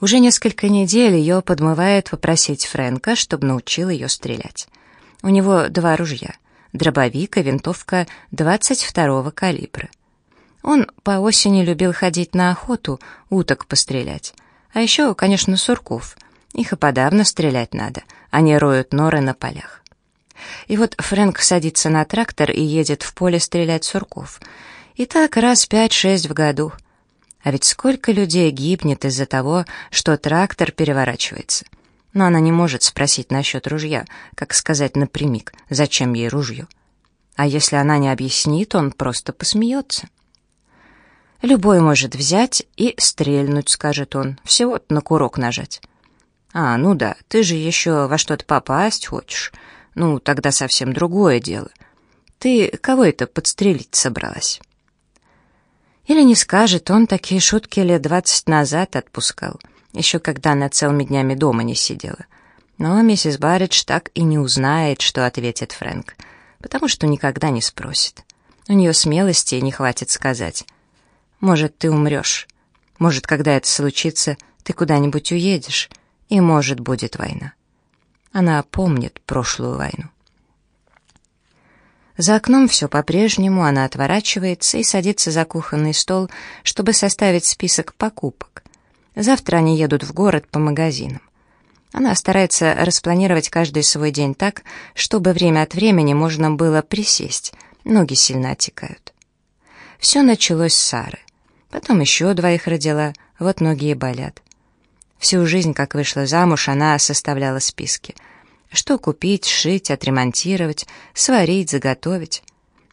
Уже несколько недель ее подмывает попросить Фрэнка, чтобы научил ее стрелять. У него два ружья — дробовик и винтовка 22-го калибра. Он по осени любил ходить на охоту, уток пострелять. А еще, конечно, сурков. Их и подавно стрелять надо, они роют норы на полях. И вот Фрэнк садится на трактор и едет в поле стрелять сурков. И так раз пять-шесть в году — а ведь сколько людей гибнет из-за того, что трактор переворачивается. Но она не может спросить насчет ружья, как сказать напрямик, зачем ей ружье. А если она не объяснит, он просто посмеется. «Любой может взять и стрельнуть», — скажет он, — «всего на курок нажать». «А, ну да, ты же еще во что-то попасть хочешь. Ну, тогда совсем другое дело. Ты кого это подстрелить собралась?» Или не скажет, он такие шутки лет двадцать назад отпускал, еще когда она целыми днями дома не сидела. Но миссис Барридж так и не узнает, что ответит Фрэнк, потому что никогда не спросит. У нее смелости не хватит сказать. «Может, ты умрешь. Может, когда это случится, ты куда-нибудь уедешь, и, может, будет война». Она помнит прошлую войну. За окном все по-прежнему, она отворачивается и садится за кухонный стол, чтобы составить список покупок. Завтра они едут в город по магазинам. Она старается распланировать каждый свой день так, чтобы время от времени можно было присесть, ноги сильно отекают. Все началось с Сары. Потом еще двоих родила, вот ноги и болят. Всю жизнь, как вышла замуж, она составляла списки — что купить, сшить, отремонтировать, сварить, заготовить.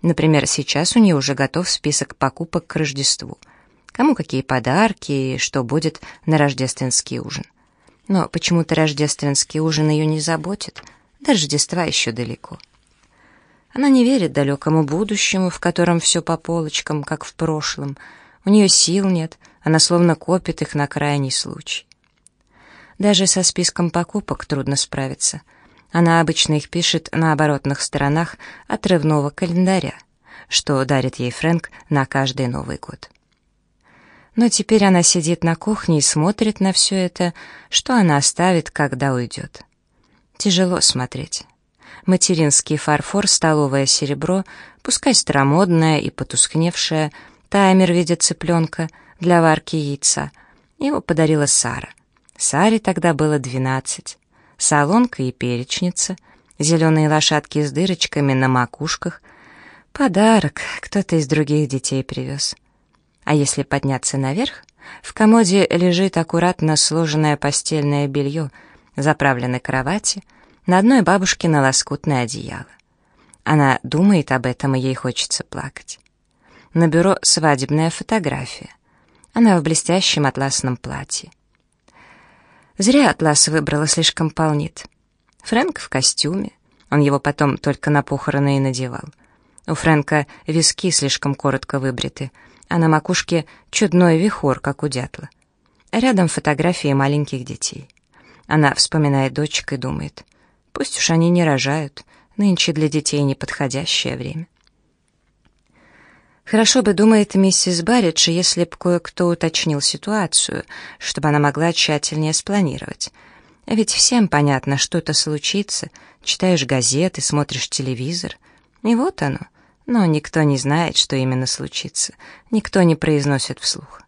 Например, сейчас у нее уже готов список покупок к Рождеству. Кому какие подарки и что будет на рождественский ужин. Но почему-то рождественский ужин ее не заботит. До Рождества еще далеко. Она не верит далекому будущему, в котором все по полочкам, как в прошлом. У нее сил нет, она словно копит их на крайний случай. Даже со списком покупок трудно справиться — она обычно их пишет на оборотных сторонах отрывного календаря, что дарит ей Фрэнк на каждый Новый год. Но теперь она сидит на кухне и смотрит на все это, что она оставит, когда уйдет. Тяжело смотреть. Материнский фарфор, столовое серебро, пускай старомодное и потускневшее, таймер в виде цыпленка для варки яйца. Его подарила Сара. Саре тогда было двенадцать солонка и перечница, зеленые лошадки с дырочками на макушках. Подарок кто-то из других детей привез. А если подняться наверх, в комоде лежит аккуратно сложенное постельное белье, заправленной кровати, на одной бабушке на лоскутное одеяло. Она думает об этом, и ей хочется плакать. На бюро свадебная фотография. Она в блестящем атласном платье. Зря атлас выбрала, слишком полнит. Фрэнк в костюме. Он его потом только на похороны и надевал. У Фрэнка виски слишком коротко выбриты, а на макушке чудной вихор, как у дятла. Рядом фотографии маленьких детей. Она вспоминает дочек и думает, пусть уж они не рожают, нынче для детей неподходящее время. Хорошо бы, думает миссис Барридж, если б кое-кто уточнил ситуацию, чтобы она могла тщательнее спланировать. Ведь всем понятно, что-то случится, читаешь газеты, смотришь телевизор. И вот оно. Но никто не знает, что именно случится. Никто не произносит вслух.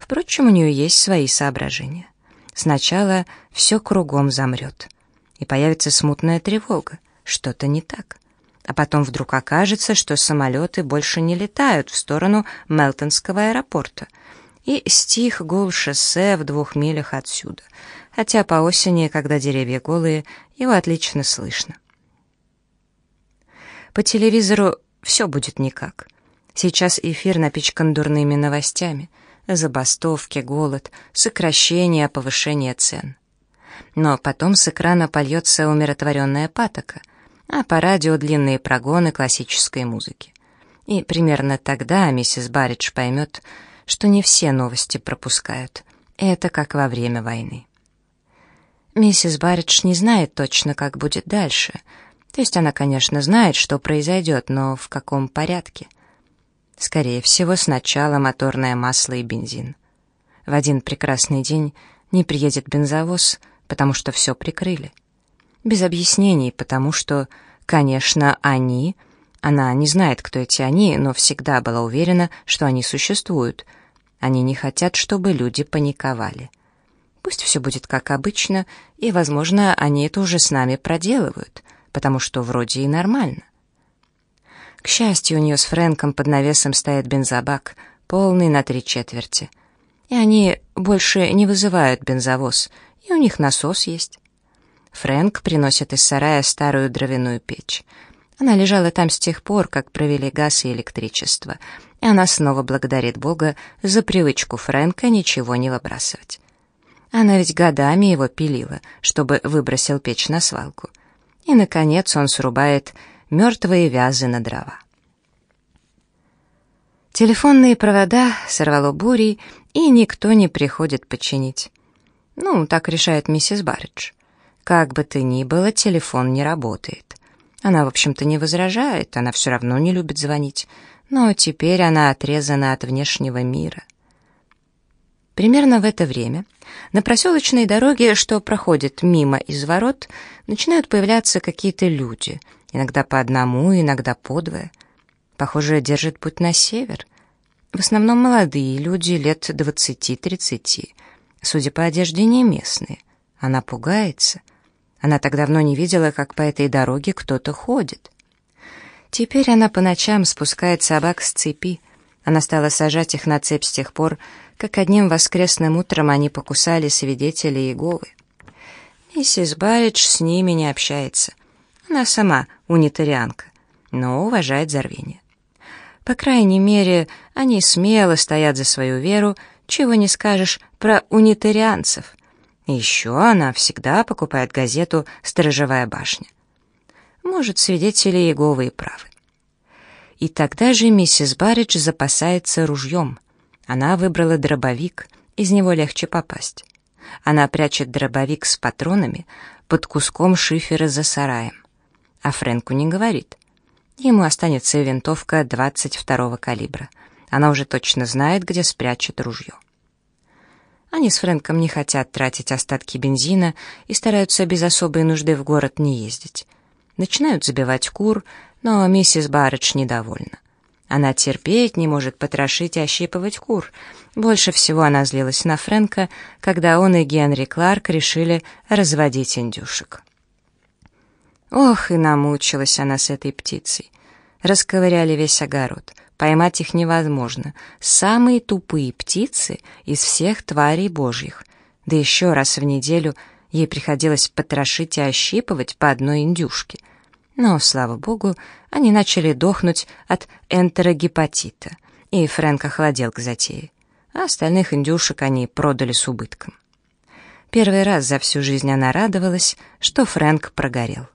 Впрочем, у нее есть свои соображения. Сначала все кругом замрет. И появится смутная тревога. Что-то не так а потом вдруг окажется, что самолеты больше не летают в сторону Мелтонского аэропорта. И стих гул шоссе в двух милях отсюда, хотя по осени, когда деревья голые, его отлично слышно. По телевизору все будет никак. Сейчас эфир напичкан дурными новостями. Забастовки, голод, сокращение, повышение цен. Но потом с экрана польется умиротворенная патока — а по радио длинные прогоны классической музыки. И примерно тогда миссис Барридж поймет, что не все новости пропускают. Это как во время войны. Миссис Барридж не знает точно, как будет дальше. То есть она, конечно, знает, что произойдет, но в каком порядке. Скорее всего, сначала моторное масло и бензин. В один прекрасный день Не приедет бензовоз, потому что все прикрыли. Без объяснений, потому что, конечно, они... Она не знает, кто эти они, но всегда была уверена, что они существуют. Они не хотят, чтобы люди паниковали. Пусть все будет как обычно, и, возможно, они это уже с нами проделывают, потому что вроде и нормально. К счастью, у нее с Фрэнком под навесом стоит бензобак, полный на три четверти. И они больше не вызывают бензовоз, и у них насос есть. Фрэнк приносит из сарая старую дровяную печь. Она лежала там с тех пор, как провели газ и электричество, и она снова благодарит Бога за привычку Фрэнка ничего не выбрасывать. Она ведь годами его пилила, чтобы выбросил печь на свалку. И, наконец, он срубает мертвые вязы на дрова. Телефонные провода сорвало бурей, и никто не приходит починить. Ну, так решает миссис Барридж. Как бы то ни было, телефон не работает. Она, в общем-то, не возражает, она все равно не любит звонить, но теперь она отрезана от внешнего мира. Примерно в это время на проселочной дороге, что проходит мимо из ворот, начинают появляться какие-то люди, иногда по одному, иногда по двое. Похоже, держит путь на север. В основном молодые люди лет двадцати-тридцати. Судя по одежде, не местные. Она пугается. Она так давно не видела, как по этой дороге кто-то ходит. Теперь она по ночам спускает собак с цепи. Она стала сажать их на цепь с тех пор, как одним воскресным утром они покусали свидетелей Иеговы. Миссис Барридж с ними не общается. Она сама унитарианка, но уважает зарвение. По крайней мере, они смело стоят за свою веру, чего не скажешь про унитарианцев. Еще она всегда покупает газету «Сторожевая башня». Может, свидетели Иеговы и правы. И тогда же миссис Барридж запасается ружьем. Она выбрала дробовик, из него легче попасть. Она прячет дробовик с патронами под куском шифера за сараем. А Фрэнку не говорит. Ему останется винтовка 22-го калибра. Она уже точно знает, где спрячет ружье. Они с Фрэнком не хотят тратить остатки бензина и стараются без особой нужды в город не ездить. Начинают забивать кур, но миссис Барредж недовольна. Она терпеть не может потрошить и ощипывать кур. Больше всего она злилась на Фрэнка, когда он и Генри Кларк решили разводить индюшек. Ох, и намучилась она с этой птицей. Расковыряли весь огород. Поймать их невозможно. Самые тупые птицы из всех тварей божьих. Да еще раз в неделю ей приходилось потрошить и ощипывать по одной индюшке — но, слава богу, они начали дохнуть от энтерогепатита, и Фрэнк охладел к затее. А остальных индюшек они продали с убытком. Первый раз за всю жизнь она радовалась, что Фрэнк прогорел.